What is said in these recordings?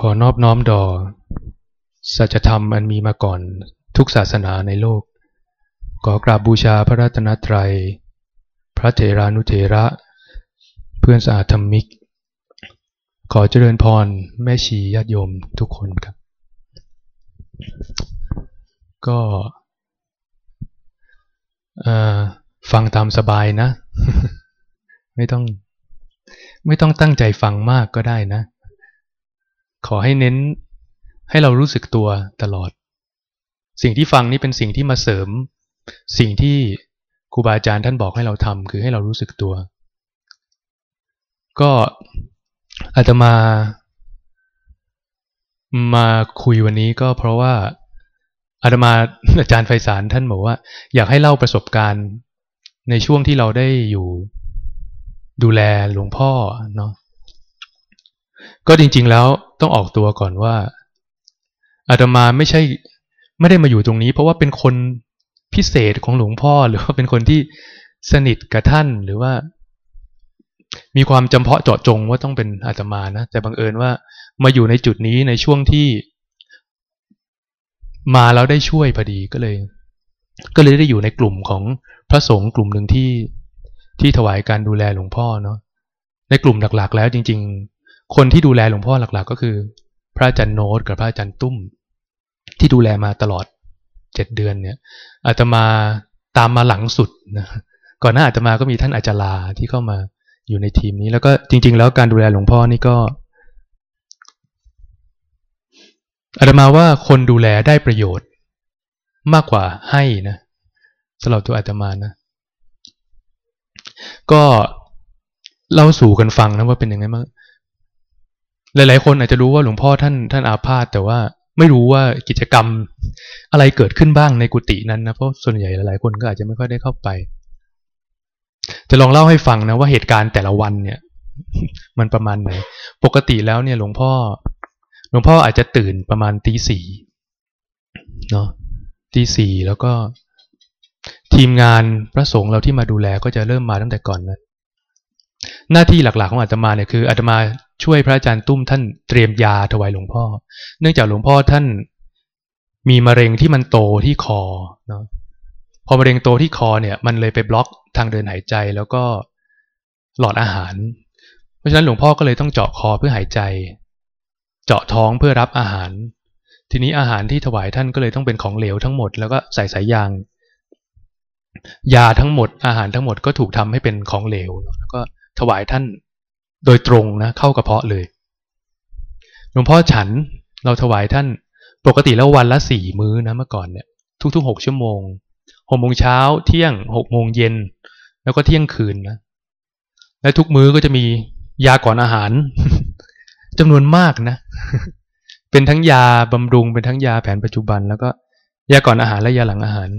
ขอนอบน้อมดอสัจธรรมอันมีมาก่อนทุกศาสนาในโลก ขอกราบบูชาพระรัตนตรัย พระเถรานุเถระ เพื่อนสะอาดธรรมิก ขอเจริญพรแม่ชีญาติโยมทุกคนครับ ก็ฟังตามสบายนะ ไม่ต้องไม่ต้องตั้งใจฟังมากก็ได้นะ ขอให้เน้นให้เรารู้สึกตัวตลอด สิ่งที่ฟังนี่เป็นสิ่งที่มาเสริม สิ่งที่ครูบาอาจารย์ท่านบอกให้เราทำคือให้เรารู้สึกตัว ก็อาตมามาคุยวันนี้ก็เพราะว่าอาตมาอาจารย์ไฟสารท่านบอกว่า อยากให้เล่าประสบการณ์ในช่วงที่เราได้อยู่ดูแลหลวงพ่อเนาะก็จริง ๆแล้ว ต้องออกตัวก่อนว่าอาตมาไม่ใช่ไม่ได้มาอยู่ตรงนี้ เพราะว่าเป็นคนพิเศษของหลวงพ่อหรือว่าเป็นคนที่สนิทกับท่านหรือว่า มีความจำเพาะเจาะจงว่าต้องเป็นอาตมานะแต่บังเอิญว่ามาอยู่ในจุดนี้ในช่วงที่ มาแล้วได้ช่วยพอดีก็เลย ก็เลยได้อยู่ในกลุ่มของพระสงฆ์กลุ่มหนึ่งที่ที่ถวายการดูแลหลวงพ่อเนาะในกลุ่มหลักๆ แล้วจริง ๆ คนที่ดูแลหลวงพ่อหลักๆ ก็คือ พระอาจารย์โน้ตกับพระอาจารย์ตุ้ม ที่ดูแลมาตลอดเจ็ดเดือนเนี่ยอาตมาตามมาหลังสุดนะก่อนหน้าอาตมาก็มีท่านอาจารลาที่เข้ามาอยู่ในทีมนี้ แล้วก็จริง ๆ แล้วการดูแลหลวงพ่อนี่ก็อาตมาว่าคนดูแลได้ประโยชน์มากกว่าให้นะสำหรับตัวอาตมานะ ก็เล่าสู่กันฟังนะว่าเป็นยังไงบ้าง หลาย ๆ คนอาจจะรู้ว่าหลวงพ่อท่านท่านอาพาธแต่ว่าไม่รู้ว่ากิจกรรมอะไรเกิดขึ้นบ้างในกุฏินั้นนะเพราะส่วนใหญ่หลาย ๆ คนก็อาจจะไม่ค่อยได้เข้าไป จะลองเล่าให้ฟังนะว่าเหตุการณ์แต่ละวันเนี่ย มันประมาณไหนปกติแล้วเนี่ยหลวงพ่อ หลวงพ่ออาจจะตื่นประมาณตีสี่เนาะตีสี่แล้วก็ทีมงานพระสงฆ์เราที่มาดูแลก็จะเริ่มมาตั้งแต่ก่อนนะหน้าที่หลักๆของอาตมาเนี่ยคืออาตมา ช่วยพระอาจารย์ตุ้มท่านเตรียมยาถวายหลวงพ่อ เนื่องจากหลวงพ่อท่านมีมะเร็งที่มันโตที่คอเนาะพอมะเร็งโตที่คอเนี่ยมันเลยไปบล็อกทางเดินหายใจแล้วก็หลอดอาหาร เพราะฉะนั้นหลวงพ่อก็เลยต้องเจาะคอเพื่อหายใจ เจาะท้องเพื่อรับอาหาร ทีนี้อาหารที่ถวายท่านก็เลยต้องเป็นของเหลวทั้งหมดแล้วก็ใส่สายยาง ยาทั้งหมดอาหารทั้งหมดก็ถูกทำให้เป็นของเหลวแล้วก็ถวายท่าน โดยตรงนะเข้ากระเพาะเลย หลวงพ่อฉันเราถวายท่านปกติแล้ววันละสี่มื้อนะเมื่อก่อนเนี่ยทุกๆหกชั่วโมงหกโมงเช้าเที่ยงหกโมงเย็น แล้วก็เที่ยงคืนนะและทุกมื้อก็จะมียาก่อนอาหารจำนวนมากนะ เป็นทั้งยาบำรุงเป็นทั้งยาแผนปัจจุบัน แล้วก็ยาก่อนอาหารและยาหลังอาหาร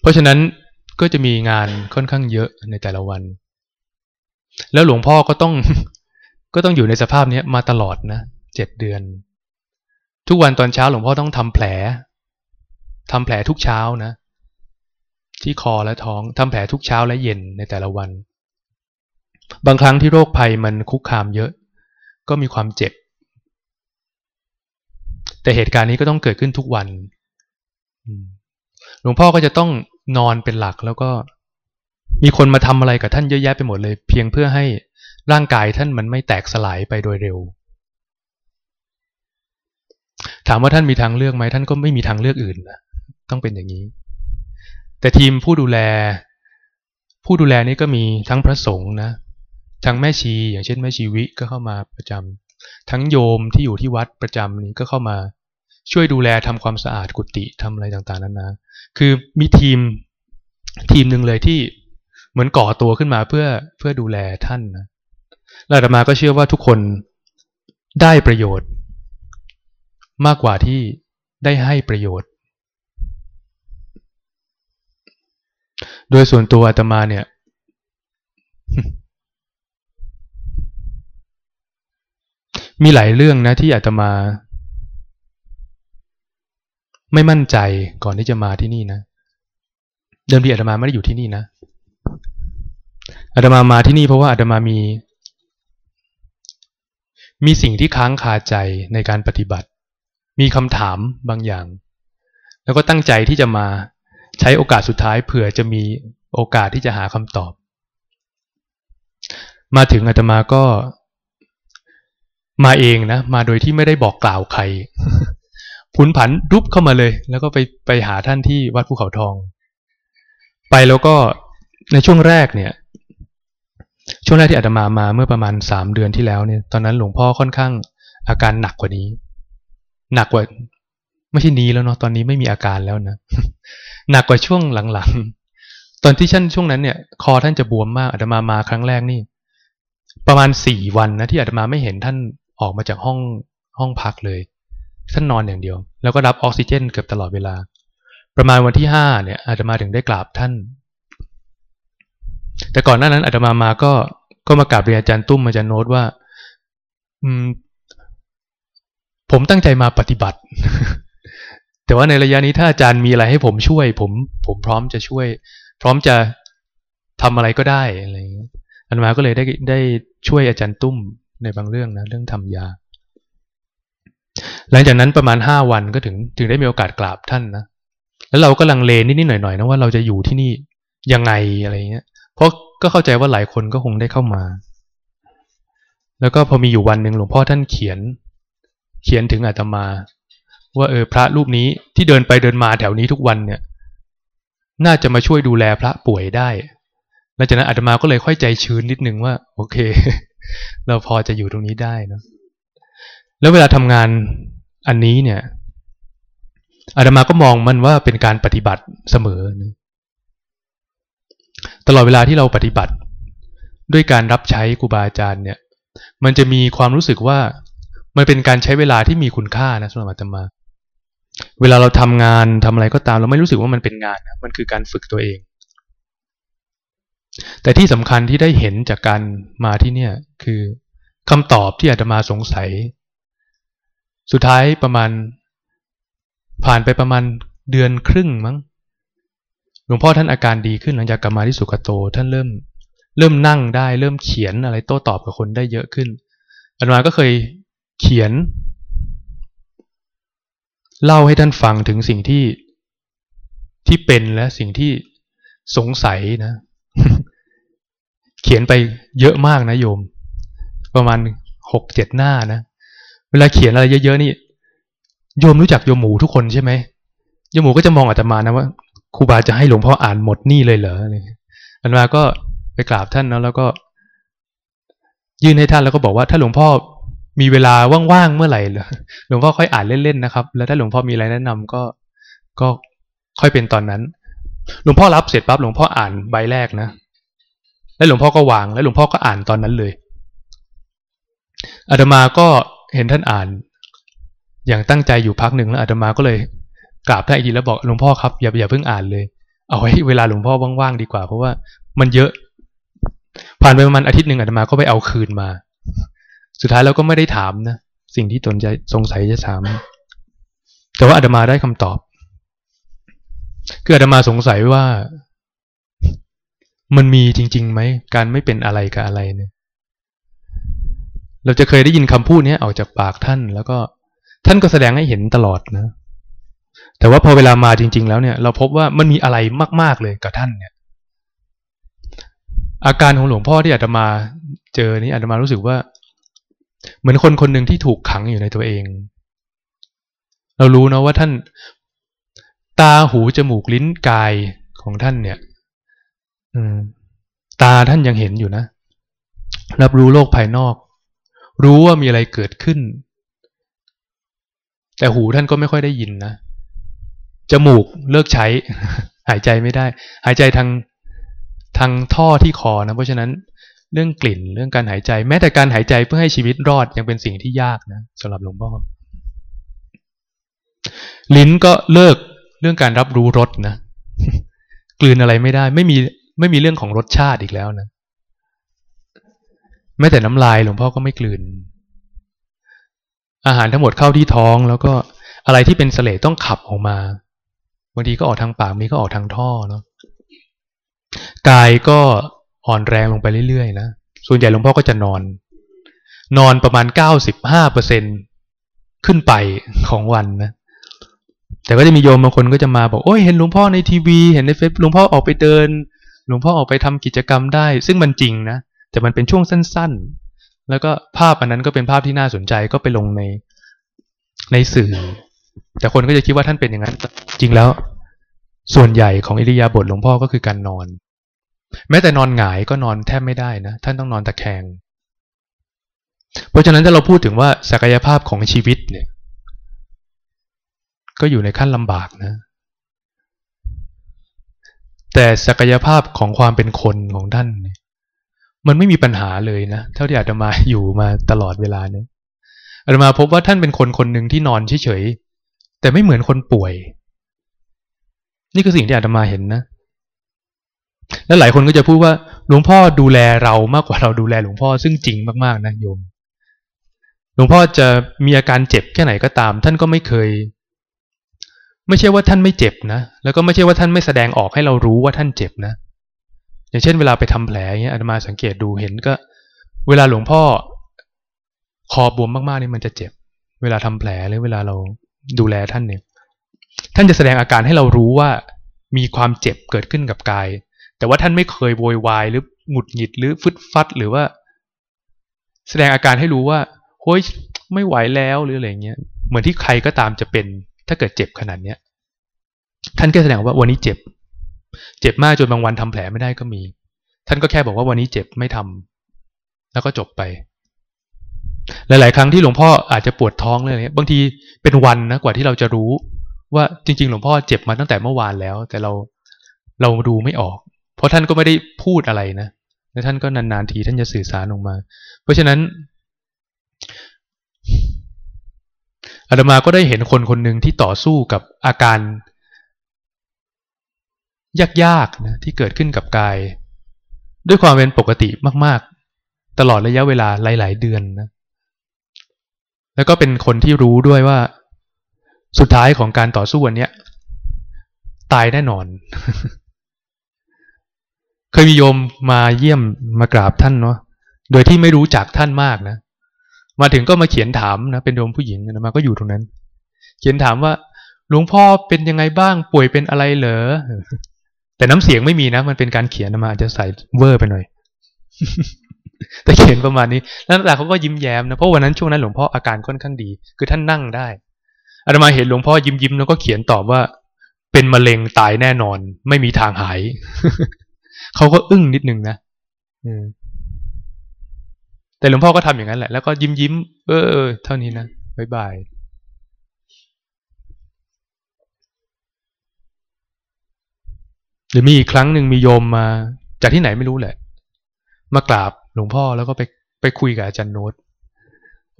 เพราะฉะนั้นก็จะมีงานค่อนข้างเยอะในแต่ละวัน แล้วหลวงพ่อก็ต้องก็ต้องอยู่ในสภาพนี้มาตลอดนะเจ็ดเดือน ทุกวันตอนเช้าหลวงพ่อต้องทำแผลทำแผลทุกเช้านะ ที่คอและท้องทำแผลทุกเช้าและเย็นในแต่ละวัน บางครั้งที่โรคภัยมันคุกคามเยอะ ก็มีความเจ็บ แต่เหตุการณ์นี้ก็ต้องเกิดขึ้นทุกวันหลวงพ่อก็จะต้องนอนเป็นหลักแล้วก็ มีคนมาทำอะไรกับท่านเยอะแยะไปหมดเลย เพียงเพื่อให้ร่างกายท่านมันไม่แตกสลายไปโดยเร็ว ถามว่าท่านมีทางเลือกไหมท่านก็ไม่มีทางเลือกอื่นนะต้องเป็นอย่างนี้ แต่ทีมผู้ดูแล ผู้ดูแลนี้ก็มีทั้งพระสงฆ์นะทั้งแม่ชี อย่างเช่นแม่ชีวิก็เข้ามาประจำทั้งโยมที่อยู่ที่วัดประจำนี้ก็เข้ามาช่วยดูแลทำความสะอาดกุฏิทำอะไรต่างๆนั้นนะคือมีทีมทีมหนึ่งเลยที่ เหมือนก่อตัวขึ้นมาเพื่อเพื่อดูแลท่านนะแล้วอาตมาก็เชื่อว่าทุกคนได้ประโยชน์ มากกว่าที่ได้ให้ประโยชน์ โดยส่วนตัวอาตมาเนี่ย มีหลายเรื่องนะที่อาตมา ไม่มั่นใจก่อนที่จะมาที่นี่นะ เดิมทีอาตมาไม่ได้อยู่ที่นี่นะ อาตมามาที่นี่เพราะว่าอาตมามี มีสิ่งที่ค้างคาใจในการปฏิบัติ มีคำถามบางอย่าง แล้วก็ตั้งใจที่จะมาใช้โอกาสสุดท้ายเผื่อจะมีโอกาสที่จะหาคำตอบ มาถึงอาตมาก็มาเองนะ มาโดยที่ไม่ได้บอกกล่าวใครพุนผันรุบเข้ามาเลย แล้วก็ไปไปหาท่านที่วัดภูเขาทอง ไปแล้วก็ในช่วงแรกเนี่ย ช่วงแรกที่อาตมามาเมื่อประมาณสามเดือนที่แล้วเนี่ยตอนนั้นหลวงพ่อค่อนข้างอาการหนักกว่านี้ หนักกว่า ไม่ใช่นี้แล้วเนาะตอนนี้ไม่มีอาการแล้วนะหนักกว่าช่วงหลังๆตอนที่ท่านช่วงนั้นเนี่ย คอท่านจะบวมมากอาตมามาครั้งแรกนี่ ประมาณสี่วันนะที่อาตมาไม่เห็นท่านออกมาจากห้องห้องพักเลย ท่านนอนอย่างเดียว แล้วก็รับออกซิเจนเกือบตลอดเวลา ประมาณวันที่ห้าเนี่ยอาตมาถึงได้กราบท่าน แต่ก่อนหน้านั้นอาตมามาก็ก็มากราบเรียนอาจารย์ตุ้มอาจารย์โน้ตว่า อืม ผมตั้งใจมาปฏิบัติ แต่ว่าในระยะนี้ถ้าอาจารย์มีอะไรให้ผมช่วย ผมผมพร้อมจะช่วย พร้อมจะทำอะไรก็ได้อะไรอย่างนี้อันมาก็เลยได้ได้ช่วยอาจารย์ตุ้มในบางเรื่องนะเรื่องทำยา หลังจากนั้นประมาณห้าวันก็ถึงถึงได้มีโอกาสกราบท่านนะแล้วเราก็ลังเลนิดนิดหน่อยหน่อยนะว่าเราจะอยู่ที่นี่ยังไงอะไรเงี้ย เพราะก็เข้าใจว่าหลายคนก็คงได้เข้ามา แล้วก็พอมีอยู่วันหนึ่งหลวงพ่อท่านเขียน เขียนถึงอาตมา ว่าเออพระรูปนี้ที่เดินไปเดินมาแถวนี้ทุกวันเนี่ย น่าจะมาช่วยดูแลพระป่วยได้หลังจากนั้นอาตมาก็เลยค่อยใจชื้นนิดนึงว่า โอเค เราพอจะอยู่ตรงนี้ได้นะแล้วเวลาทำงานอันนี้เนี่ยอาตมาก็มองมันว่าเป็นการปฏิบัติเสมอนะ ตลอดเวลาที่เราปฏิบัติ ด้วยการรับใช้ครูบาอาจารย์เนี่ย มันจะมีความรู้สึกว่ามันเป็นการใช้เวลาที่มีคุณค่านะสำหรับอาตมา เวลาเราทำงานทำอะไรก็ตาม เราไม่รู้สึกว่ามันเป็นงานนะมันคือการฝึกตัวเอง แต่ที่สำคัญที่ได้เห็นจากการมาที่เนี่ย คือคำตอบที่อาตมาสงสัย สุดท้ายประมาณ ผ่านไปประมาณเดือนครึ่งมั้ง หลวงพ่อท่านอาการดีขึ้นหลังจากกลับมาที่สุกโต ท่านเริ่ม เริ่มนั่งได้เริ่มเขียนอะไรโต้ตอบกับคนได้เยอะขึ้นอาตมาก็เคยเขียน เล่าให้ท่านฟังถึงสิ่งที่ที่เป็นและสิ่งที่สงสัยนะ เขียนไปเยอะมากนะโยม ประมาณหกเจ็ดหน้านะเวลาเขียนอะไรเยอะๆนี่โยมรู้จักโยมหมูทุกคนใช่ไหมโยมหมูก็จะมองอาตมานะว่า ครูบาจะให้หลวงพ่ออ่านหมดนี่เลยเหรออันมาก็ไปกราบท่านนะแล้วก็ ยื่นให้ท่านแล้วก็บอกว่า ถ้าหลวงพ่อมีเวลาว่างๆเมื่อไหร่หลวงพ่อค่อยอ่านเล่นๆนะครับ แล้วถ้าหลวงพ่อมีอะไรแนะนำก็ก็ค่อยเป็นตอนนั้น หลวงพ่อรับเสร็จปั๊บหลวงพ่ออ่านใบแรกนะแล้วหลวงพ่อก็วาง แล้วหลวงพ่อก็อ่านตอนนั้นเลยอาตมาก็เห็นท่านอ่าน อย่างตั้งใจอยู่พักหนึ่งแล้วอาตมาก็เลย กราบท่านอีกทีแล้วบอกหลวงพ่อครับอย่าอย่าเพิ่งอ่านเลย เอาไว้เวลาหลวงพ่อว่างๆดีกว่า เพราะว่ามันเยอะ ผ่านไปประมาณอาทิตย์หนึ่งอาตมาก็ไปเอาคืนมา สุดท้ายเราก็ไม่ได้ถามนะสิ่งที่ตนใจสงสัยจะถาม แต่ว่าอาตมาได้คำตอบคืออาตมาสงสัยว่ามันมีจริงๆไหมการไม่เป็นอะไรกับอะไรเนี่ย เราจะเคยได้ยินคำพูดนี้ออกจากปากท่าน แล้วก็ท่านก็แสดงให้เห็นตลอดนะ แต่ว่าพอเวลามาจริง ๆ แล้วเนี่ย เราพบว่ามันมีอะไรมาก ๆเลยกับท่านเนี่ย อาการของหลวงพ่อที่อาตมาเจอนี้อาตมารู้สึกว่า เหมือนคนคนหนึ่งที่ถูกขังอยู่ในตัวเอง เรารู้นะว่าท่านตาหูจมูกลิ้นกายของท่านเนี่ยตาท่านยังเห็นอยู่นะ รับรู้โลกภายนอก รู้ว่ามีอะไรเกิดขึ้น แต่หูท่านก็ไม่ค่อยได้ยินนะ จมูกเลิกใช้ หายใจไม่ได้ หายใจทางทางท่อที่คอนะ เพราะฉะนั้นเรื่องกลิ่นเรื่องการหายใจ แม้แต่การหายใจเพื่อให้ชีวิตรอดยังเป็นสิ่งที่ยากนะสำหรับหลวงพ่อลิ้นก็เลิกเรื่องการรับรู้รสนะกลืนอะไรไม่ได้ ไม่มีไม่มีเรื่องของรสชาติอีกแล้วนะแม้แต่น้ำลายหลวงพ่อก็ไม่กลืน อาหารทั้งหมดเข้าที่ท้องแล้วก็อะไรที่เป็นเสลต้องขับออกมาางทีก็ออกทางปากมีก็ออกทางท่อเนาะกายก็อ่อนแรงลงไปเรื่อยๆนะส่วนใหญ่หลวงพ่อก็จะนอน นอนประมาณเก้าสิบห้าเปอร์เซ็นขึ้นไปของวันนะแต่ก็จะมีโยมบางคนก็จะมาบอกโอ้ยเห็นหลวงพ่อในทีวี เห็นในเฟซหลวงพ่อออกไปเดิน หลวงพ่อออกไปทำกิจกรรมได้ ซึ่งมันจริงนะแต่มันเป็นช่วงสั้นๆ แล้วก็ภาพอันนั้นก็เป็นภาพที่น่าสนใจก็ไปลงในในสื่อ แต่คนก็จะคิดว่าท่านเป็นอย่างนั้น จริงแล้ว ส่วนใหญ่ของอิริยาบถหลวงพ่อก็คือการนอน แม้แต่นอนหงายก็นอนแทบไม่ได้นะ ท่านต้องนอนตะแคง เพราะฉะนั้นถ้าเราพูดถึงว่าศักยภาพของชีวิตเนี่ย ก็อยู่ในขั้นลำบากนะ แต่ศักยภาพของความเป็นคนของท่านเนี่ยมันไม่มีปัญหาเลยนะ เท่าที่อาตมาอยู่มาตลอดเวลาเนี่ยอาตมาพบว่าท่านเป็นคนคนหนึ่งที่นอนเฉย แต่ไม่เหมือนคนป่วย นี่คือสิ่งที่อาตมาเห็นนะ และหลายคนก็จะพูดว่า หลวงพ่อดูแลเรามากกว่าเราดูแลหลวงพ่อซึ่งจริงมากๆนะโยม หลวงพ่อจะมีอาการเจ็บแค่ไหนก็ตาม ท่านก็ไม่เคย ไม่ใช่ว่าท่านไม่เจ็บนะ แล้วก็ไม่ใช่ว่าท่านไม่แสดงออกให้เรารู้ว่าท่านเจ็บนะ อย่างเช่น เวลาไปทำแผลเงี้ยอาตมาสังเกตดูเห็นก็ เวลาหลวงพ่อคอบวมมากๆนี่มันจะเจ็บ เวลาทำแผลหรือเวลาเรา ดูแลท่านเนี่ยท่านจะแสดงอาการให้เรารู้ว่ามีความเจ็บเกิดขึ้นกับกาย แต่ว่าท่านไม่เคยโวยวายหรือหงุดหงิดหรือฟึดฟัดหรือว่า แสดงอาการให้รู้ว่าโฮ้ยไม่ไหวแล้วหรืออะไรเงี้ยเหมือนที่ใครก็ตามจะเป็น ถ้าเกิดเจ็บขนาดเนี้ยท่านก็แสดงว่าวันนี้เจ็บ เจ็บมากจนบางวันทำแผลไม่ได้ก็มี ท่านก็แค่บอกว่าวันนี้เจ็บไม่ทำแล้วก็จบไป หลาย ๆ ครั้งที่หลวงพ่ออาจจะปวดท้องเลยเนี่ยบางทีเป็นวันนะกว่าที่เราจะรู้ว่าจริง ๆ หลวงพ่อเจ็บมาตั้งแต่เมื่อวานแล้ว แต่เราเราดูไม่ออก เพราะท่านก็ไม่ได้พูดอะไรนะแล้วท่านก็นาน ๆ ทีท่านจะสื่อสารออกมา เพราะฉะนั้นอาตมาก็ได้เห็นคนคนหนึ่งที่ต่อสู้กับอาการยากๆนะที่เกิดขึ้นกับกาย ด้วยความเป็นปกติมาก ๆ ตลอดระยะเวลาหลาย ๆ เดือนนะ แล้วก็เป็นคนที่รู้ด้วยว่าสุดท้ายของการต่อสู้วันนี้ตายแน่นอน เคยมีโยมมาเยี่ยมมากราบท่านเนาะโดยที่ไม่รู้จักท่านมากนะ มาถึงก็มาเขียนถามนะ เป็นโยมผู้หญิงนะมาก็อยู่ตรงนั้น เขียนถามว่าหลวงพ่อเป็นยังไงบ้างป่วยเป็นอะไรเหรอแต่น้ำเสียงไม่มีนะ มันเป็นการเขียนมาอาจจะใส่เวอร์ไปหน่อย แต่เขียนประมาณนี้ แล้วแต่เขาก็ยิ้มแย้มนะ เพราะวันนั้นช่วงนั้นหลวงพ่ออาการค่อนข้างดี คือท่านนั่งได้อาตมาเห็นหลวงพ่อยิ้มยิ้มแล้วก็เขียนตอบว่า เป็นมะเร็งตายแน่นอน ไม่มีทางหาย เขาก็อึ้งนิดนึงนะแต่หลวงพ่อก็ทำอย่างนั้นแหละ แล้วก็ยิ้มยิ้มเออเออเท่านี้นะบายบายหรือมีอีกครั้งหนึ่งมีโยมมา จากที่ไหนไม่รู้แหละ มากราบห ลวงพ่อแล้วก็ไปไปคุยกับอาจารย์โน้ต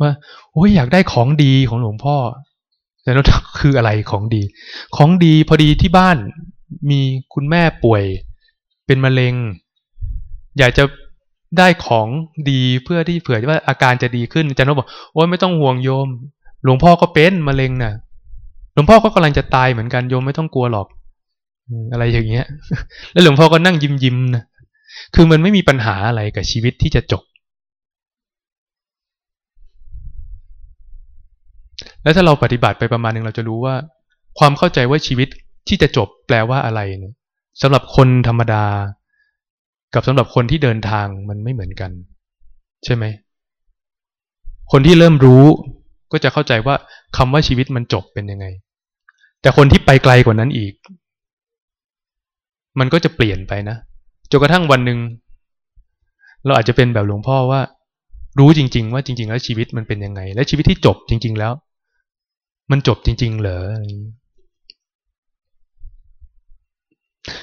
ว่าโอ้ยอยากได้ของดีของหลวงพ่ออาจารย์โน้ตคืออะไรของดี ของดีพอดีที่บ้านมีคุณแม่ป่วยเป็นมะเร็ง อยากจะได้ของดีเพื่อที่เผื่อว่าอาการจะดีขึ้นอาจารย์โน้ตบอกโอ้ยไม่ต้องห่วงโยม หลวงพ่อก็เป็นมะเร็งนะ่ะหลวงพ่อก็กำลังจะตายเหมือนกันโยมไม่ต้องกลัวหรอกอะไรอย่างเงี้ย แล้วหลวงพ่อก็นั่งยิ้มยิ้มนะ คือมันไม่มีปัญหาอะไรกับชีวิตที่จะจบ แล้วถ้าเราปฏิบัติไปประมาณนึงเราจะรู้ว่า ความเข้าใจว่าชีวิตที่จะจบแปลว่าอะไรเนี่ยสำหรับคนธรรมดา กับสำหรับคนที่เดินทางมันไม่เหมือนกัน ใช่ไหมคนที่เริ่มรู้ก็จะเข้าใจว่าคำว่าชีวิตมันจบเป็นยังไง แต่คนที่ไปไกลกว่านั้นอีก มันก็จะเปลี่ยนไปนะ จนกระทั่งวันหนึ่งเราอาจจะเป็นแบบหลวงพ่อว่า รู้จริง ๆ ว่าจริง ๆ แล้วชีวิตมันเป็นยังไง และชีวิตที่จบจริง ๆ แล้ว มันจบจริง ๆ เหรอ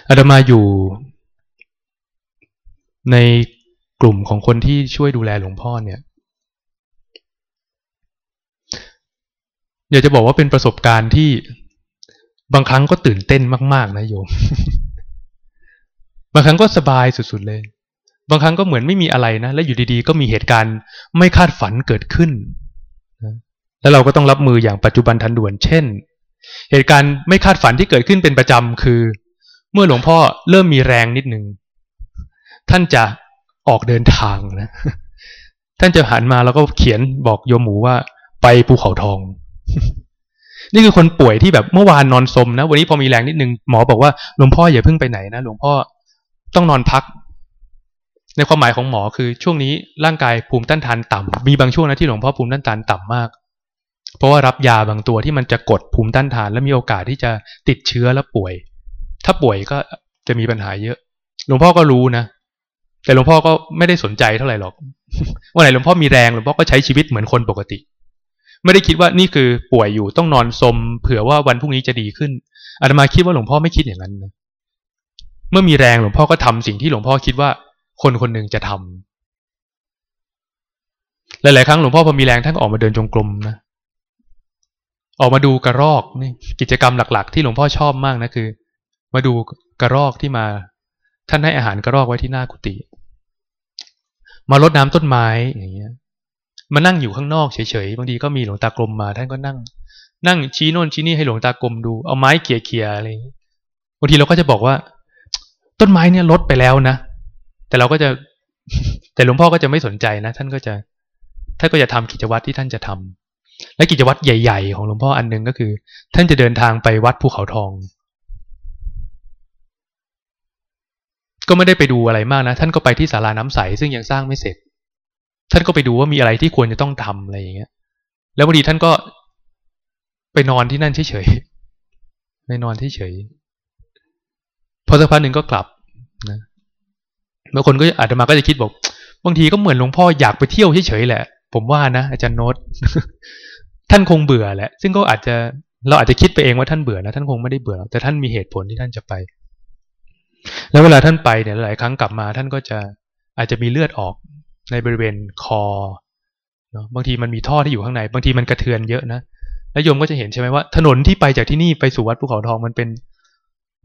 อาตมาอยู่ ในกลุ่มของคนที่ช่วยดูแลหลวงพ่อเนี่ยอยากจะบอกว่าเป็นประสบการณ์ที่บางครั้งก็ตื่นเต้นมาก ๆ นะโยม บางครั้งก็สบายสุดๆเลย บางครั้งก็เหมือนไม่มีอะไรนะ และอยู่ดีๆ ก็มีเหตุการณ์ไม่คาดฝันเกิดขึ้นแล้วเราก็ต้องรับมืออย่างปัจจุบันทันด่วน เช่น เหตุการณ์ไม่คาดฝันที่เกิดขึ้นเป็นประจำคือ เมื่อหลวงพ่อเริ่มมีแรงนิดหนึ่งท่านจะออกเดินทางนะ ท่านจะหันมาแล้วก็เขียนบอกโยมหมูว่า ไปภูเขาทอง นี่คือคนป่วยที่แบบเมื่อวานนอนสมนะ วันนี้พอมีแรงนิดนึงหมอบอกว่าหลวงพ่ออย่าเพิ่งไปไหนนะหลวงพ่อ ต้องนอนพัก ในความหมายของหมอคือช่วงนี้ร่างกายภูมิต้านทานต่ำมีบางช่วงนะที่หลวงพ่อภูมิต้านทานต่ำมาก เพราะว่ารับยาบางตัวที่มันจะกดภูมิต้านทาน และมีโอกาสที่จะติดเชื้อแล้วป่วย ถ้าป่วยก็จะมีปัญหาเยอะ หลวงพ่อก็รู้นะ แต่หลวงพ่อก็ไม่ได้สนใจเท่าไหร่หรอกวันไหนหลวงพ่อมีแรงหลวงพ่อก็ใช้ชีวิตเหมือนคนปกติ ไม่ได้คิดว่านี่คือป่วยอยู่ต้องนอนสมเผื่อว่าวันพรุ่งนี้จะดีขึ้นอาตมาคิดว่าหลวงพ่อไม่คิดอย่างนั้นนะ เมื่อมีแรงหลวงพ่อก็ทำสิ่งที่หลวงพ่อคิดว่า คนคนหนึ่งจะทำหลาย ๆ ครั้งหลวงพ่อพอมีแรงท่านก็ออกมาเดินจงกรมนะออกมาดูกระรอกนี่กิจกรรมหลัก ๆ ที่หลวงพ่อชอบมากนะคือ มาดูกระรอกที่มา ท่านให้อาหารกระรอกไว้ที่หน้ากุฏิมารดน้ำต้นไม้อย่างเงี้ยมานั่งอยู่ข้างนอกเฉยๆบางทีก็มีหลวงตากรมมาท่านก็นั่ง นั่งชี้โน่นชี้นี่ให้หลวงตากรมดูเอาไม้เขี่ยๆอะไรบางทีเราก็จะบอกว่า ต้นไม้เนี่ยลดไปแล้วนะ แต่เราก็จะ แต่หลวงพ่อก็จะไม่สนใจนะ ท่านก็จะท่านก็จะทำกิจวัตรที่ท่านจะทำและกิจวัตรใหญ่ ๆ ของหลวงพ่ออันหนึ่งก็คือ ท่านจะเดินทางไปวัดภูเขาทอง ก็ไม่ได้ไปดูอะไรมากนะ ท่านก็ไปที่ศาลาน้ำใสซึ่งยังสร้างไม่เสร็จ ท่านก็ไปดูว่ามีอะไรที่ควรจะต้องทำอะไรอย่างเงี้ย แล้วบางทีท่านก็ไปนอนที่นั่นเฉยๆไปนอนเฉยๆ พอสักพักหนึ่งก็กลับนะบางคนก็อาจจะมาก็จะคิดบอก บางทีก็เหมือนหลวงพ่ออยากไปเที่ยวเฉยๆแหละ ผมว่านะอาจารย์โน้ตท่านคงเบื่อแหละ ซึ่งก็อาจจะเราอาจจะคิดไปเองว่าท่านเบื่อนะท่านคงไม่ได้เบื่อ แต่ท่านมีเหตุผลที่ท่านจะไป แล้วเวลาท่านไปเนี่ยหลายครั้งกลับมาท่านก็จะอาจจะมีเลือดออกในบริเวณคอเนาะบางทีมันมีท่อที่อยู่ข้างใน บางทีมันกระเทือนเยอะนะแล้วโยมก็จะเห็นใช่ไหมว่า ถนนที่ไปจากที่นี่ไปสู่วัดภูเขาทองมันเป็น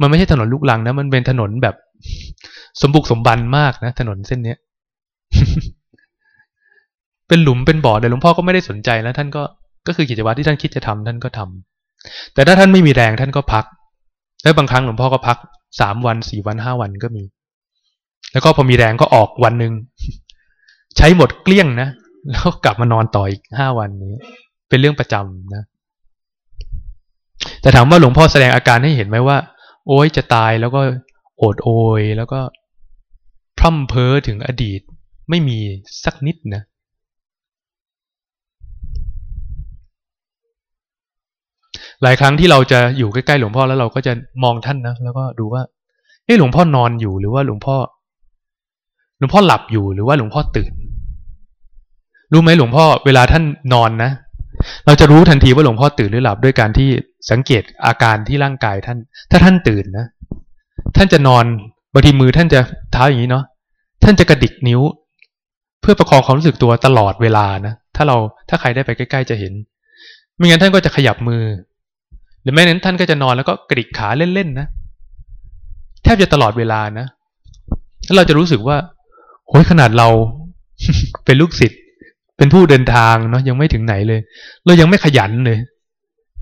มันไม่ใช่ถนนลูกลังนะมันเป็นถนนแบบสมบุกสมบันมากนะถนนเส้นเนี้ย เป็นหลุมเป็นบ่อแต่หลวงพ่อก็ไม่ได้สนใจแล้ว ท่านก็ก็คือกิจวัตรที่ท่านคิดจะทำท่านก็ทำแต่ถ้าท่านไม่มีแรงท่านก็พัก แล้วบางครั้งหลวงพ่อก็พักสามวันสี่วันห้าวันก็มี แล้วก็พอมีแรงก็ออกวันหนึ่งใช้หมดเกลี้ยงนะแล้วกลับมานอนต่ออีกห้าวันนี้ เป็นเรื่องประจำนะ แต่ถามว่าหลวงพ่อแสดงอาการให้เห็นไหมว่า โอ้ยจะตายแล้วก็โอดโอยแล้วก็พร่ำเพ้อถึงอดีตไม่มีสักนิดนะหลายครั้งที่เราจะอยู่ใกล้ๆหลวงพ่อแล้วเราก็จะมองท่านนะแล้วก็ดูว่าเฮ้หลวงพ่อนอนอยู่หรือว่าหลวงพ่อ หลวงพ่อหลับอยู่หรือว่าหลวงพ่อตื่น รู้ไหมหลวงพ่อเวลาท่านนอนนะ เราจะรู้ทันทีว่าหลวงพ่อตื่นหรือหลับด้วยการที่ สังเกตอาการที่ร่างกายท่าน ถ้าท่านตื่นนะ ท่านจะนอนบางทีมือท่านจะเท้าอย่างนี้เนาะท่านจะกระดิกนิ้ว เพื่อประคองความรู้สึกตัวตลอดเวลานะถ้าเราถ้าใครได้ไปใกล้ๆจะเห็นไม่งั้นท่านก็จะขยับมือ หรือแม้นั้นท่านก็จะนอนแล้วก็กระดิกขาเล่นๆนะแทบจะตลอดเวลานะแล้วเราจะรู้สึกว่าโอยขนาดเรา เป็นลูกศิษย์เป็นผู้เดินทางเนาะยังไม่ถึงไหนเลย เรายังไม่ขยันเลย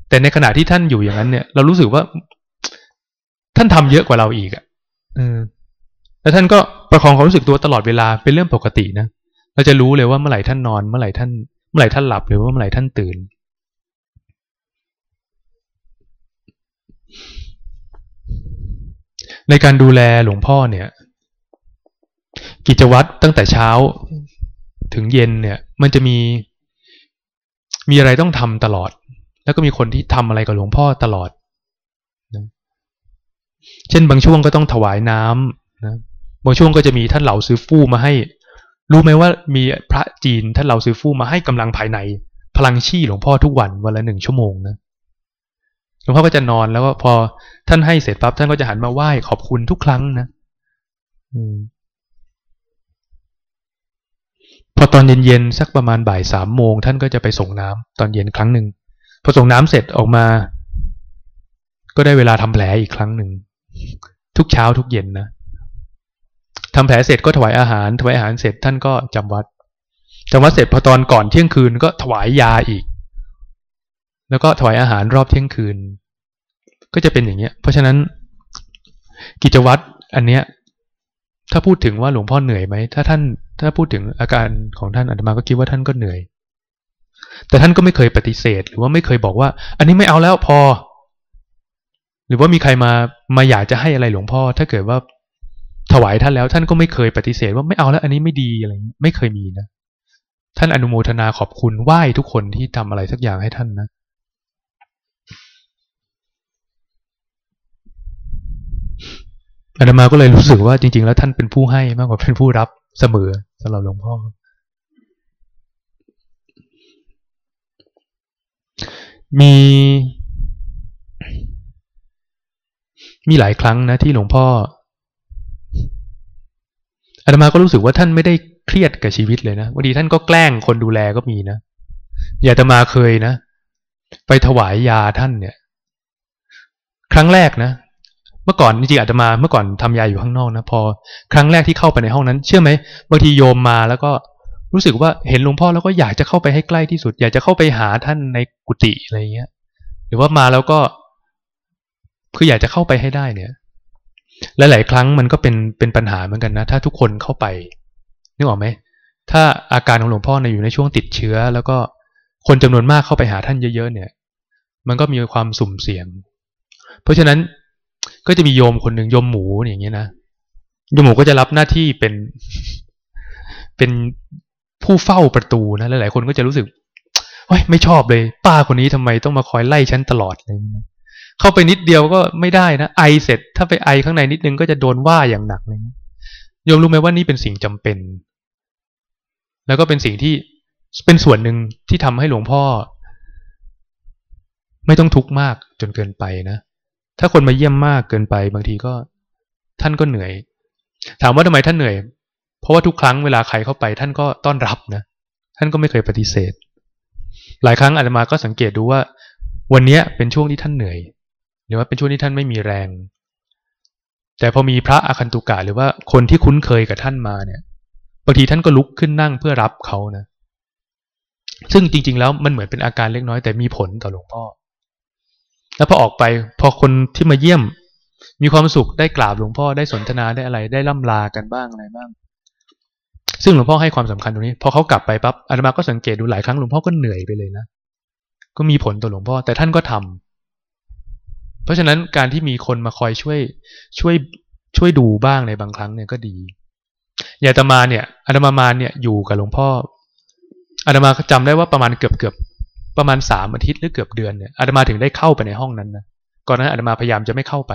แต่ในขณะที่ท่านอยู่อย่างนั้นเนี่ย เรารู้สึกว่าท่านทำเยอะกว่าเราอีกอะ่ะเออแล้วท่านก็ประคองความรู้สึกตัวตลอดเวลาเป็นเรื่องปกตินะเราจะรู้เลยว่าเมื่อไหร่ท่านนอน เมื่อไหร่ท่านเมื่อไหร่ท่านหลับหรือว่าเมื่อไหร่ท่านตื่น ในการดูแลหลวงพ่อเนี่ย กิจวัตรตั้งแต่เช้าถึงเย็นเนี่ย มันจะมีมีอะไรต้องทำตลอด แล้วก็มีคนที่ทำอะไรกับหลวงพ่อตลอดนะเช่นบางช่วงก็ต้องถวายน้ำนะบางช่วงก็จะมีท่านเหล่าซื้อฟู่มาให้ รู้ไหมว่ามีพระจีนท่านเหล่าซื้อฟู่มาให้กำลังภายใน พลังชี่หลวงพ่อทุกวันวันละหนึ่งชั่วโมงนะหลวงพ่อก็จะนอนแล้วก็พอท่านให้เสร็จปั๊บท่านก็จะหันมาไหว้ขอบคุณทุกครั้งนะอพอตอนเย็นๆสักประมาณบ่ายสามโมงท่านก็จะไปส่งน้ำตอนเย็นครั้งหนึ่ง พอส่งน้ำเสร็จออกมา ก็ได้เวลาทำแผลอีกครั้งหนึ่ง ทุกเช้าทุกเย็นนะทำแผลเสร็จก็ถวายอาหารถวายอาหารเสร็จท่านก็จำวัดจำวัดเสร็จพอตอนก่อนเที่ยงคืนก็ถวายยาอีก แล้วก็ถวายอาหารรอบเที่ยงคืน ก็จะเป็นอย่างเงี้ย เพราะฉะนั้น กิจวัตรอันเนี้ย ถ้าพูดถึงว่าหลวงพ่อเหนื่อยไหมถ้าท่านถ้าพูดถึงอาการของท่านอาตมาก็คิดว่าท่านก็เหนื่อย แต่ท่านก็ไม่เคยปฏิเสธ หรือว่าไม่เคยบอกว่า อันนี้ไม่เอาแล้วพอ หรือว่ามีใครมามาอยากจะให้อะไรหลวงพ่อ ถ้าเกิดว่าถวายท่านแล้ว ท่านก็ไม่เคยปฏิเสธว่าไม่เอาแล้ว อันนี้ไม่ดีอะไรไม่เคยมีนะท่านอนุโมทนาขอบคุณไหว้ทุกคนที่ทำอะไรสักอย่างให้ท่านนะอาตมาก็เลยรู้สึกว่าจริง ๆ แล้วท่านเป็นผู้ให้มากกว่าเป็นผู้รับเสมอสำหรับหลวงพ่อ มีมีหลายครั้งนะที่หลวงพ่ออาตมาก็รู้สึกว่าท่านไม่ได้เครียดกับชีวิตเลยนะวันดีท่านก็แกล้งคนดูแลก็มีนะอย่าตมาเคยนะ ไปถวายยาท่านเนี่ย ครั้งแรกนะ เมื่อก่อนจริงๆอาตมาเมื่อก่อนทำยาอยู่ข้างนอกนะพอ ครั้งแรกที่เข้าไปในห้องนั้น เชื่อไหมบางทีโยมมาแล้วก็ รู้สึกว่าเห็นหลวงพ่อแล้วก็อยากจะเข้าไปให้ใกล้ที่สุด อยากจะเข้าไปหาท่านในกุฏิอะไรเงี้ย หรือว่ามาแล้วก็คืออยากจะเข้าไปให้ได้เนี่ยและหลายครั้งมันก็เป็นเป็นปัญหาเหมือนกันนะ ถ้าทุกคนเข้าไปนึกออกไหมถ้าอาการของหลวงพ่อในอยู่ในช่วงติดเชื้อ แล้วก็คนจำนวนมากเข้าไปหาท่านเยอะๆเนี่ย มันก็มีความสุ่มเสี่ยง เพราะฉะนั้นก็จะมีโยมคนหนึ่งโยมหมูอย่างเงี้ยนะโยมหมูก็จะรับหน้าที่เป็นเป็น ผู้เฝ้าประตูนะหลายๆคนก็จะรู้สึกว้ยไม่ชอบเลย ป้าคนนี้ทำไมต้องมาคอยไล่ฉันตลอดเลยนะเข้าไปนิดเดียวก็ไม่ได้นะไอเสร็จ ถ้าไปไอข้างในนิดนึงก็จะโดนว่าอย่างหนักเลยโยมรู้ไหมว่านี่เป็นสิ่งจำเป็น แล้วก็เป็นสิ่งที่เป็นส่วนหนึ่งที่ทำให้หลวงพ่อ ไม่ต้องทุกข์มากจนเกินไปนะถ้าคนมาเยี่ยมมากเกินไป บางทีก็ท่านก็เหนื่อย ถามว่าทำไมท่านเหนื่อย เพราะว่าทุกครั้งเวลาใครเข้าไป ท่านก็ต้อนรับนะ ท่านก็ไม่เคยปฏิเสธ หลายครั้งอาตมาก็สังเกตดูว่า วันนี้เป็นช่วงที่ท่านเหนื่อย หรือว่าเป็นช่วงที่ท่านไม่มีแรง แต่พอมีพระอาคันตุกะหรือว่าคนที่คุ้นเคยกับท่านมาเนี่ยบางทีท่านก็ลุกขึ้นนั่งเพื่อรับเขานะ ซึ่งจริง ๆ แล้วมันเหมือนเป็นอาการเล็กน้อยแต่มีผลต่อหลวงพ่อ แล้วพอออกไปพอคนที่มาเยี่ยม มีความสุขได้กราบหลวงพ่อได้สนทนาได้อะไรได้ล่ำลากันบ้างอะไรบ้าง ซึ่งหลวงพ่อให้ความสำคัญตรงนี้ พอเขากลับไปปั๊บอาตมาก็สังเกตดูหลายครั้งหลวงพ่อก็เหนื่อยไปเลยนะ ก็มีผลต่อหลวงพ่อ แต่ท่านก็ทำเพราะฉะนั้นการที่มีคนมาคอยช่วยช่วยช่วยดูบ้างในบางครั้งเนี่ยก็ดีอย่างอาตมาเนี่ยอาตมามาเนี่ยอยู่กับหลวงพ่ออาตมาจำได้ว่าประมาณเกือบเกือบประมาณสามอาทิตย์หรือเกือบเดือนเนี่ยอาตมาถึงได้เข้าไปในห้องนั้นนะก่อนนั้นอาตมาพยายามจะไม่เข้าไป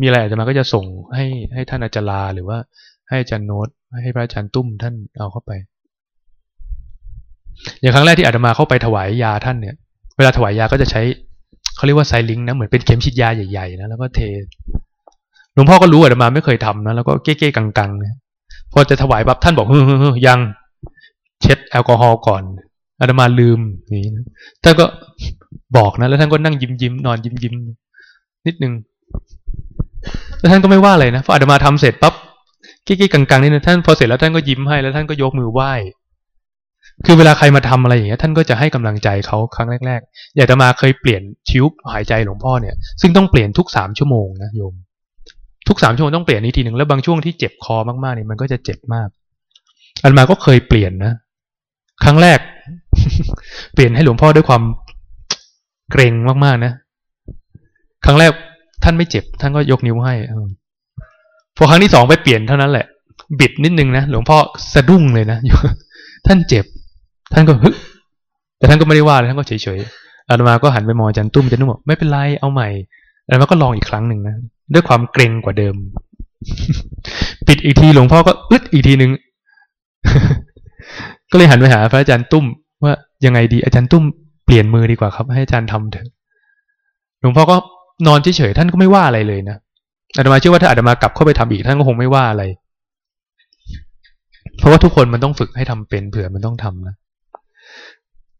มีอะไรอาตมาก็จะส่งให้ให้ท่านอาจารย์ลาหรือว่าให้อาจารย์โน้ต ให้พระอาจารย์ตุ้มท่านเอาเข้าไป อย่างครั้งแรกที่อาตมาเข้าไปถวายยาท่านเนี่ย เวลาถวายยาก็จะใช้เขาเรียกว่าไซลิงนะเหมือนเป็นเข็มฉีดยาใหญ่ๆนะแล้วก็เทหลวงพ่อก็รู้อาตมาไม่เคยทำนะแล้วก็เก้ๆกังๆเนี่ยพอจะถวายบับท่านบอกเฮ้ยยังเช็ดแอลกอฮอล์ก่อนอาตมาลืมนี่นะท่านก็บอกนะ แล้วท่านก็นั่งยิ้มยิ้มนอนยิ้มยิ้มนิดนึงแล้วท่านก็ไม่ว่าอะไรนะพออาตมาทำเสร็จปั๊บ กี้ๆกังๆนี่นะท่านพอเสร็จแล้วท่านก็ยิ้มให้แล้วท่านก็ยกมือไหว้คือเวลาใครมาทำอะไรอย่างเงี้ยท่านก็จะให้กำลังใจเขาครั้งแรกๆ อย่าตมาเคยเปลี่ยนชิวหายใจหลวงพ่อเนี่ย ซึ่งต้องเปลี่ยนทุกสามชั่วโมงนะโยม ทุกสามชั่วโมงต้องเปลี่ยนนี้ทีหนึ่งแล้วบางช่วงที่เจ็บคอมากๆเนี่ยมันก็จะเจ็บมากอาตมาก็เคยเปลี่ยนนะ ครั้งแรก เปลี่ยนให้หลวงพ่อด้วยความเกรงมากๆนะ ครั้งแรกท่านไม่เจ็บ ท่านก็ยกนิ้วให้ พอครั้งที่สองไปเปลี่ยนเท่านั้นแหละ บิดนิดนึงนะหลวงพ่อสะดุ้งเลยนะท่านเจ็บ ท่านก็ฮึแต่ท่านก็ไม่ได้ว่าเลยท่านก็เฉยๆอาตมาก็หันไปมองอาจารย์ตุ้มอาจารย์นุ่มบอกไม่เป็นไรเอาใหม่อาตมาก็ลองอีกครั้งหนึ่งนะด้วยความเกรงกว่าเดิม ปิดอีกทีหลวงพ่อก็อึดอีกทีหนึ่งก็เลยหันไปหาพระอาจารย์ตุ้ม ว่ายังไงดีอาจารย์ตุ้มเปลี่ยนมือดีกว่าครับ ให้อาจารย์ทำเถอะหลวงพ่อก็นอนเฉยๆท่านก็ไม่ว่าอะไรเลยนะ อาตมาเชื่อว่าถ้าอาตมากลับเข้าไปทำอีกท่านก็คงไม่ว่าอะไร เพราะว่าทุกคนมันต้องฝึกให้ทำเป็นเผื่อมันต้องทำนะ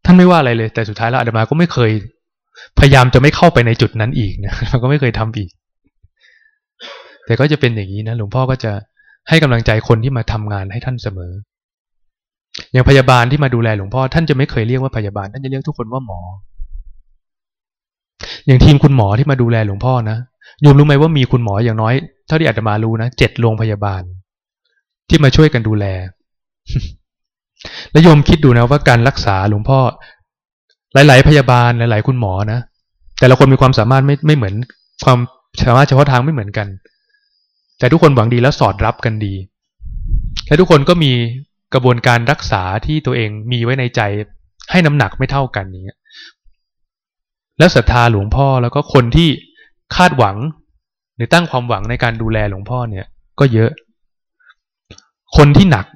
ท่านไม่ว่าอะไรเลย แต่สุดท้ายแล้วอาตมาก็ไม่เคย พยายามจะไม่เข้าไปในจุดนั้นอีกนะมันก็ไม่เคยทำอีก แต่ก็จะเป็นอย่างนี้นะหลวงพ่อก็จะให้กำลังใจคนที่มาทำงานให้ท่านเสมอ อย่างพยาบาลที่มาดูแลหลวงพ่อท่านจะไม่เคยเรียกว่าพยาบาลท่านจะเรียกทุกคนว่าหมอ อย่างทีมคุณหมอที่มาดูแลหลวงพ่อนะ โยมรู้ไหมว่ามีคุณหมออย่างน้อย เท่าที่อาตมารู้นะเจ็ดโรงพยาบาล ที่มาช่วยกันดูแล แล้วโยมคิดดูนะว่าการรักษาหลวงพ่อ หลาย ๆ พยาบาลหลาย ๆ คุณหมอนะแต่ละคนมีความสามารถไม่ไม่เหมือน ความสามารถเฉพาะทางไม่เหมือนกัน แต่ทุกคนหวังดีแล้วสอดรับกันดีและทุกคนก็มีกระบวนการรักษาที่ตัวเองมีไว้ในใจ ให้น้ำหนักไม่เท่ากันนี้แล้วศรัทธาหลวงพ่อแล้วก็คนที่ คาดหวัง หรือตั้งความหวังในการดูแลหลวงพ่อเนี่ย ก็เยอะ คนที่หนัก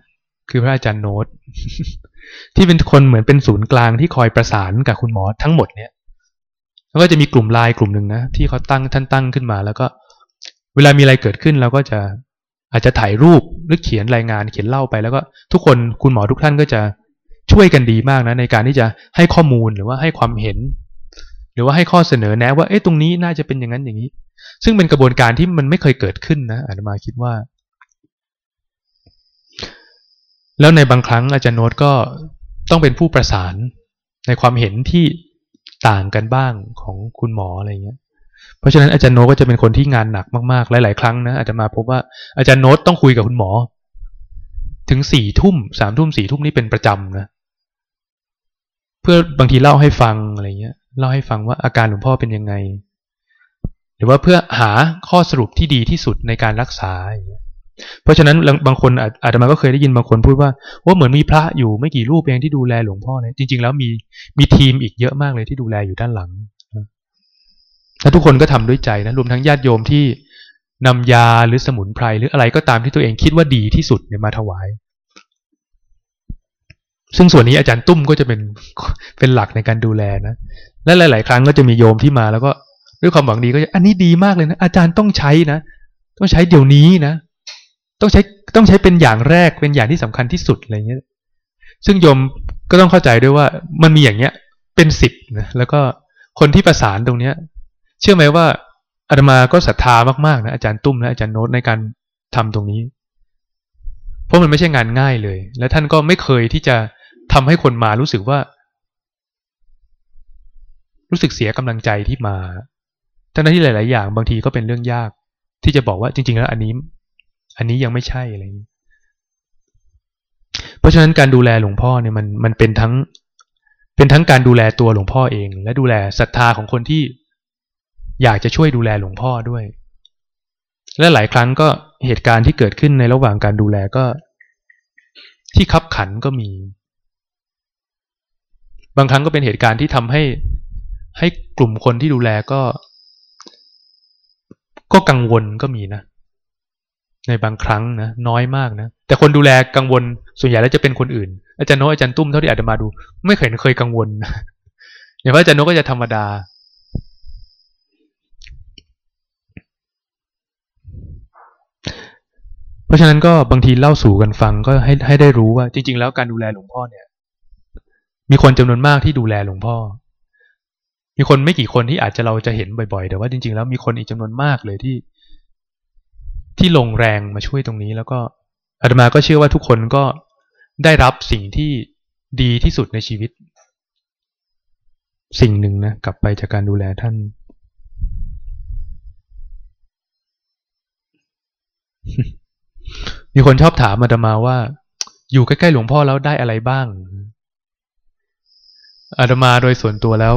คือพระอาจารย์โน้ต ที่เป็นคนเหมือนเป็นศูนย์กลางที่คอยประสานกับคุณหมอทั้งหมดเนี่ย แล้วก็จะมีกลุ่มไลน์กลุ่มหนึ่งนะ ที่เขาตั้งท่านตั้งขึ้นมา แล้วก็ เวลามีอะไรเกิดขึ้นเราก็จะอาจจะถ่ายรูปหรือเขียนรายงานเขียนเล่าไป แล้วก็ทุกคนคุณหมอทุกท่านก็จะช่วยกันดีมากนะในการที่จะให้ข้อมูลหรือว่าให้ความเห็น หรือว่าให้ข้อเสนอแนะว่าเอ๊ะตรงนี้น่าจะเป็นอย่างนั้นอย่างนี้ ซึ่งเป็นกระบวนการที่มันไม่เคยเกิดขึ้นนะอาตมาคิดว่า แล้วในบางครั้งอาจารย์โน้ตก็ต้องเป็นผู้ประสานในความเห็นที่ต่างกันบ้างของคุณหมออะไรเงี้ย เพราะฉะนั้นอาจารย์โน้ตก็จะเป็นคนที่งานหนักมากๆ หลาย ๆ ครั้งนะอาจจะมาพบว่าอาจารย์โน้ตต้องคุยกับคุณหมอ ถึงสี่ทุ่มสามทุ่มสี่ทุ่มนี่เป็นประจำนะ เพื่อบางทีเล่าให้ฟังอะไรเงี้ย เล่าให้ฟังว่าอาการหลวงพ่อเป็นยังไง หรือว่าเพื่อหาข้อสรุปที่ดีที่สุดในการรักษา เพราะฉะนั้นบางคนอาจจะมาก็เคยได้ยินบางคนพูดว่าว่าเหมือนมีพระอยู่ไม่กี่รูปเองที่ดูแลหลวงพ่อเนี่ยจริง ๆ แล้วมีมีทีมอีกเยอะมากเลยที่ดูแลอยู่ด้านหลังและทุกคนก็ทำด้วยใจนะรวมทั้งญาติโยมที่นำยาหรือสมุนไพรหรืออะไรก็ตามที่ตัวเองคิดว่าดีที่สุดเนี่ยมาถวาย ซึ่งส่วนนี้อาจารย์ตุ้มก็จะเป็นเป็นหลักในการดูแลนะ และหลาย ๆ ครั้งก็จะมีโยมที่มาแล้วก็ด้วยความหวังดีก็จะอันนี้ดีมากเลยนะอาจารย์ต้องใช้นะต้องใช้เดี๋ยวนี้นะ ต้องใช้ต้องใช้เป็นอย่างแรกเป็นอย่างที่สำคัญที่สุดอะไรเงี้ย ซึ่งโยมก็ต้องเข้าใจด้วยว่ามันมีอย่างเงี้ยเป็นสิบนะแล้วก็คนที่ประสานตรงเนี้ย เชื่อไหมว่าอาตมาก็ศรัทธามากๆนะอาจารย์ตุ้มและอาจารย์โน้ตในการทำตรงนี้ เพราะมันไม่ใช่งานง่ายเลย และท่านก็ไม่เคยที่จะทำให้คนมารู้สึกว่า รู้สึกเสียกำลังใจที่มาทั้งที่หลาย ๆ อย่างบางทีก็เป็นเรื่องยาก ที่จะบอกว่าจริง ๆ แล้วอันนี้ อันนี้ยังไม่ใช่อะไรอย่างนี้เพราะฉะนั้นการดูแลหลวงพ่อเนี่ยมันมันเป็นทั้ง เป็นทั้งการดูแลตัวหลวงพ่อเอง และดูแลศรัทธาของคนที่อยากจะช่วยดูแลหลวงพ่อด้วย และหลายครั้งก็เหตุการณ์ที่เกิดขึ้นในระหว่างการดูแลก็ ที่คับขันก็มี บางครั้งก็เป็นเหตุการณ์ที่ทำให้ ให้กลุ่มคนที่ดูแลก็ ก็กังวลก็มีนะ ในบางครั้งนะน้อยมากนะ แต่คนดูแลกังวลส่วนใหญ่แล้วจะเป็นคนอื่น อาจารย์โนอาจารย์ตุ้มเท่าที่อาจจะมาดู ไม่เคยเคยกังวลอย่างว่าอาจารย์โนก็จะธรรมดาเพราะฉะนั้นก็บางทีเล่าสู่กันฟังก็ให้ให้ได้รู้ว่า จริง ๆ แล้วการดูแลหลวงพ่อเนี่ย มีคนจำนวนมากที่ดูแลหลวงพ่อ มีคนไม่กี่คนที่อาจจะเราจะเห็นบ่อยๆ แต่ว่าจริงๆ แล้วมีคนอีกจำนวนมากเลยที่ ที่ลงแรงมาช่วยตรงนี้ แล้วก็อาตมาก็เชื่อว่าทุกคนก็ได้รับสิ่งที่ดีที่สุดในชีวิต สิ่งหนึ่งนะกลับไปจากการดูแลท่าน มีคนชอบถามอาตมาว่า อยู่ใกล้ๆหลวงพ่อแล้วได้อะไรบ้างอาตมาโดยส่วนตัวแล้ว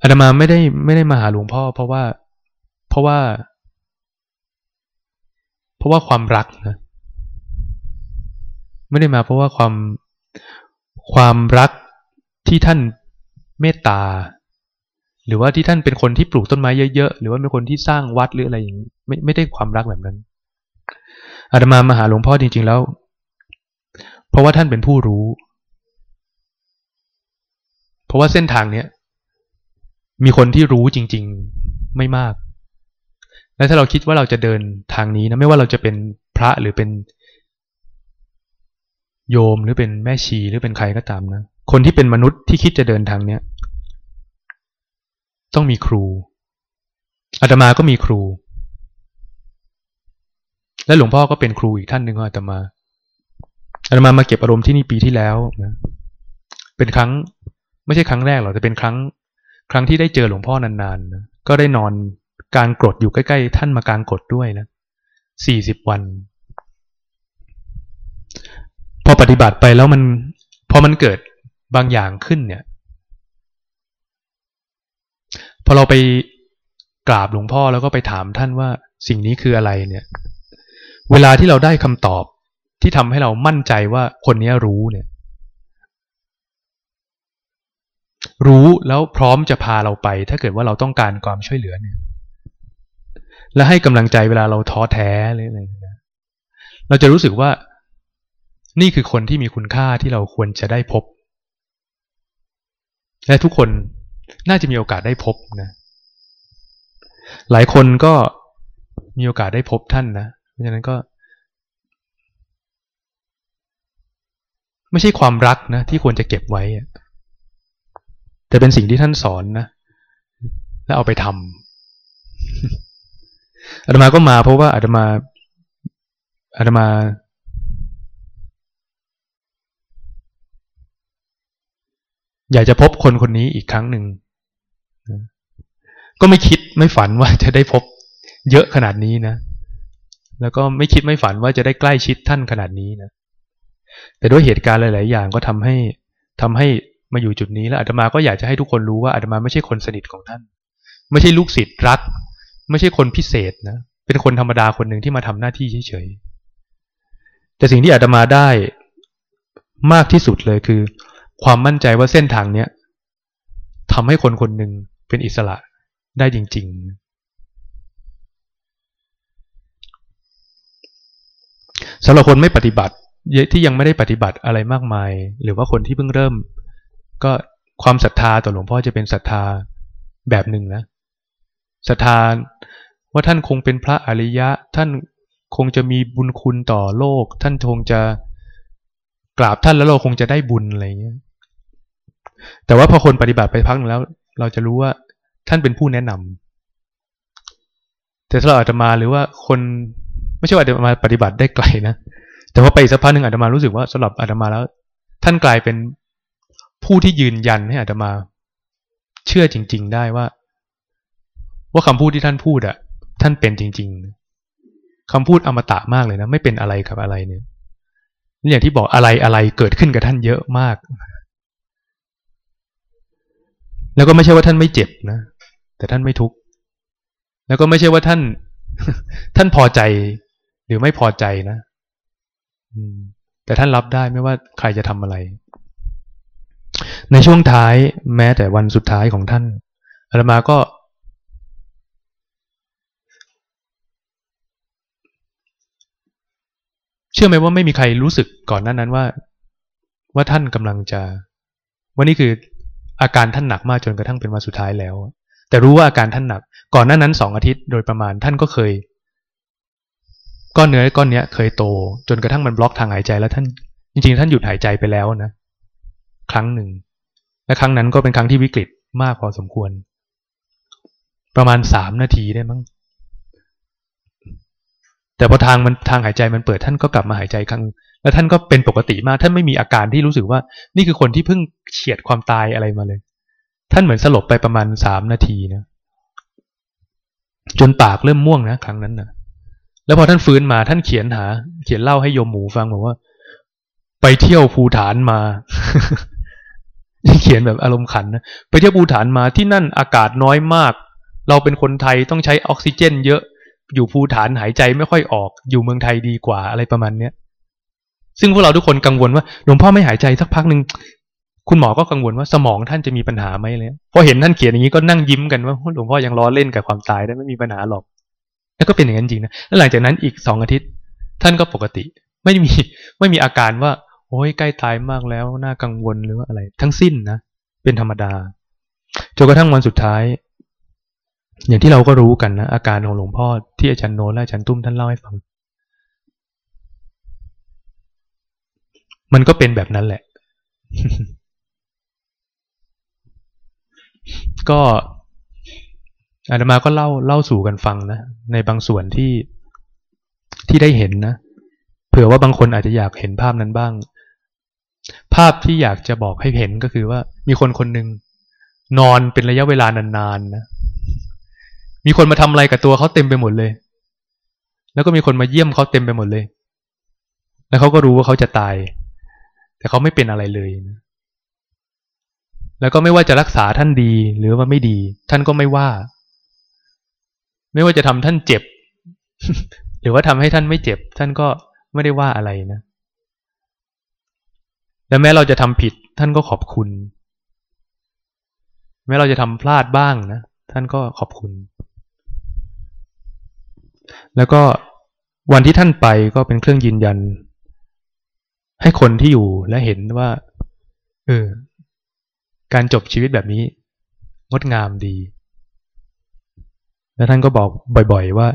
อาตมาไม่ได้ไม่ได้มาหาหลวงพ่อ เพราะว่า เพราะว่า เพราะว่าความรักนะไม่ได้มาเพราะว่าความความรักที่ท่านเมตตา หรือว่าที่ท่านเป็นคนที่ปลูกต้นไม้เยอะๆ หรือว่าเป็นคนที่สร้างวัดหรืออะไรอย่างนี้ไม่ไม่ได้ความรักแบบนั้นอาตมามาหาหลวงพ่อจริง ๆแล้ว เพราะว่าท่านเป็นผู้รู้ เพราะว่าเส้นทางเนี้ย มีคนที่รู้จริง ๆไม่มาก และถ้าเราคิดว่าเราจะเดินทางนี้นะไม่ว่าเราจะเป็นพระหรือเป็น โยมหรือเป็นแม่ชีหรือเป็นใครก็ตามนะ คนที่เป็นมนุษย์ที่คิดจะเดินทางเนี้ยต้องมีครูอาตมาก็มีครู และหลวงพ่อก็เป็นครูอีกท่านหนึ่งของอาตมาอาตมามาเก็บอารมณ์ที่นี่ปีที่แล้วนะเป็นครั้ง ไม่ใช่ครั้งแรกหรอกแต่เป็นครั้ง ครั้งที่ได้เจอหลวงพ่อนานๆ ก็ได้นอนกลารกรดอยู่ใกล้ๆ ท่านมากลารกรดด้วยนะสี่สิบวัน พอปฏิบัติไปแล้วมัน พอมันเกิดบางอย่างขึ้นเนี่ย พอเราไปกราบหลวงพ่อแล้วก็ไปถามท่านว่าสิ่งนี้คืออะไรเนี่ย เวลาที่เราได้คำตอบที่ทำให้เรามั่นใจว่าคนนี้รู้เนี่ย รู้แล้วพร้อมจะพาเราไป ถ้าเกิดว่าเราต้องการความช่วยเหลือเนี่ย และให้กำลังใจเวลาเราท้อแท้เลยอะไรนะเราจะรู้สึกว่า นี่คือคนที่มีคุณค่าที่เราควรจะได้พบ และทุกคนน่าจะมีโอกาสได้พบนะ หลายคนก็มีโอกาสได้พบท่านนะ เพราะฉะนั้นก็ ไม่ใช่ความรักนะที่ควรจะเก็บไว้ แต่เป็นสิ่งที่ท่านสอนนะ แล้วเอาไปทำอาตมาก็มาเพราะว่าอาตมาอาตมาอยากจะพบคนคนนี้อีกครั้งหนึ่ง ก็ไม่คิดไม่ฝันว่าจะได้พบเยอะขนาดนี้นะ แล้วก็ไม่คิดไม่ฝันว่าจะได้ใกล้ชิดท่านขนาดนี้นะ แต่ด้วยเหตุการณ์หลาย ๆ อย่างก็ทำให้ทำให้ มาอยู่จุดนี้แล้วอาตมาก็อยากจะให้ทุกคนรู้ว่าอาตมาไม่ใช่คนสนิทของท่าน ไม่ใช่ลูกศิษย์รัก ไม่ใช่คนพิเศษนะ เป็นคนธรรมดาคนหนึ่งที่มาทำหน้าที่เฉยๆ แต่สิ่งที่อาตมาได้มากที่สุดเลยคือ ความมั่นใจว่าเส้นทางเนี้ยทำให้คนคนหนึ่งเป็นอิสระได้จริง ๆสำหรับคนไม่ปฏิบัติที่ยังไม่ได้ปฏิบัติอะไรมากมาย หรือว่าคนที่เพิ่งเริ่ม ก็ความศรัทธาต่อหลวงพ่อจะเป็นศรัทธาแบบหนึ่งนะศรัทธาว่าท่านคงเป็นพระอริยะ ท่านคงจะมีบุญคุณต่อโลก ท่านคงจะกราบท่านแล้วเราคงจะได้บุญอะไรเงี้ยแต่ว่าพอคนปฏิบัติไปพักหนึ่งแล้ว เราจะรู้ว่าท่านเป็นผู้แนะนำแต่สำหรับอาตมาหรือว่าคนไม่ใช่ว่าอาตมาปฏิบัติได้ไกลนะแต่ว่าไปสักพักหนึ่งอาตมารู้สึกว่าสำหรับอาตมาแล้ว ท่านกลายเป็น ผู้ที่ยืนยันให้อาตมา เชื่อจริง ๆ ได้ว่า ว่าคำพูดที่ท่านพูดอะท่านเป็นจริง ๆคำพูดอมตะมากเลยนะ ไม่เป็นอะไรกับอะไรเนี่ยอย่างที่บอกอะไรอะไรเกิดขึ้นกับท่านเยอะมาก แล้วก็ไม่ใช่ว่าท่านไม่เจ็บนะ แต่ท่านไม่ทุกข์ แล้วก็ไม่ใช่ว่าท่าน ท่านพอใจ หรือไม่พอใจนะ แต่ท่านรับได้ไม่ว่าใครจะทำอะไร ในช่วงท้ายแม้แต่วันสุดท้ายของท่านอาตมาก็ เชื่อไหมว่าไม่มีใครรู้สึกก่อนนั้นนั้นว่า ว่าท่านกำลังจะ ว่านี่คืออาการท่านหนักมากจนกระทั่งเป็นวันสุดท้ายแล้ว แต่รู้ว่าอาการท่านหนัก ก่อนหน้านั้นสองอาทิตย์โดยประมาณท่านก็เคยก้อนเนื้อก้อนเนี้ยเคยโต จนกระทั่งมันบล็อกทางหายใจแล้วท่าน จริงๆ ท่านหยุดหายใจไปแล้วนะ ครั้งหนึ่ง และครั้งนั้นก็เป็นครั้งที่วิกฤตมากพอสมควร ประมาณสามนาทีได้มั้งแต่พอทางมันทางหายใจมันเปิดท่านก็กลับมาหายใจครั้งแล้วท่านก็เป็นปกติมากท่านไม่มีอาการที่รู้สึกว่า นี่คือคนที่เพิ่งเฉียดความตายอะไรมาเลย ท่านเหมือนสลบไปประมาณสามนาทีนะจนปากเริ่มม่วงนะครั้งนั้นนะแล้วพอท่านฟื้นมาท่านเขียนหา เขียนเล่าให้โยมหมูฟังบอกว่า ไปเที่ยวภูฐานมา เขียนแบบอารมณ์ขันนะไปเที่ยวภูฐานมาที่นั่นอากาศน้อยมาก เราเป็นคนไทยต้องใช้ออกซิเจน เยอะ อยู่ภูฐานหายใจไม่ค่อยออก อยู่เมืองไทยดีกว่าอะไรประมาณเนี้ยซึ่งพวกเราทุกคนกังวลว่าหลวงพ่อไม่หายใจสักพักหนึ่งคุณหมอก็กังวลว่าสมองท่านจะมีปัญหาไหมเลยพอเห็นท่านเขียนอย่างนี้ก็นั่งยิ้มกันว่าหลวงพ่อยังล้อเล่นกับความตายได้ไม่มีปัญหาหรอก แล้วก็เป็นอย่างนั้นจริงนะแล้วหลังจากนั้นอีกสองอาทิตย์ ท่านก็ปกติ ไม่มีไม่มีอาการว่า โอ้ยใกล้ตายมากแล้วน่ากังวลหรือว่าอะไร ทั้งสิ้นนะเป็นธรรมดาจนกระทั่งวันสุดท้าย อย่างที่เราก็รู้กันนะอาการของหลวงพ่อที่อาจารย์โนและอาจารย์ตุ้มท่านเล่าให้ฟัง มันก็เป็นแบบนั้นแหละ ก็อาตมาก็เล่าเล่าสู่กันฟังนะในบางส่วนที่ที่ได้เห็นนะเผื่อว่าบางคนอาจจะอยากเห็นภาพนั้นบ้าง ภาพที่อยากจะบอกให้เห็นก็คือว่า มีคนคนหนึ่งนอนเป็นระยะเวลานานๆนะมีคนมาทำอะไรกับตัวเขาเต็มไปหมดเลย แล้วก็มีคนมาเยี่ยมเขาเต็มไปหมดเลย แล้วเขาก็รู้ว่าเขาจะตาย แต่เขาไม่เป็นอะไรเลยนะแล้วก็ไม่ว่าจะรักษาท่านดีหรือว่าไม่ดี ท่านก็ไม่ว่า ไม่ว่าจะทำท่านเจ็บ หรือว่าทำให้ท่านไม่เจ็บ ท่านก็ไม่ได้ว่าอะไรนะ และแม้เราจะทำผิดท่านก็ขอบคุณ แม้เราจะทำพลาดบ้างนะ ท่านก็ขอบคุณ แล้วก็วันที่ท่านไปก็เป็นเครื่องยืนยัน ให้คนที่อยู่และเห็นว่า เออ การจบชีวิตแบบนี้ งดงามดี และท่านก็บอกบ่อย ๆ ว่า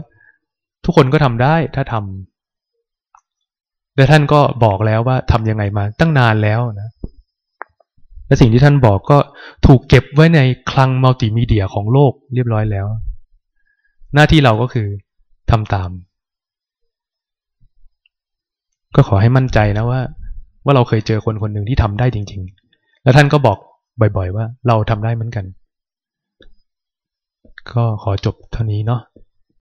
ทุกคนก็ทำได้ถ้าทำ และท่านก็บอกแล้วว่าทำยังไงมาตั้งนานแล้วนะและสิ่งที่ท่านบอกก็ถูกเก็บไว้ในคลังมัลติมีเดียของโลกเรียบร้อยแล้ว หน้าที่เราก็คือทำตาม ก็ขอให้มั่นใจนะว่า ว่าเราเคยเจอคนคนหนึ่งที่ทำได้จริง ๆ แล้วท่านก็บอกบ่อยๆ ว่าเราทำได้เหมือนกัน ก็ขอจบเท่านี้เนาะ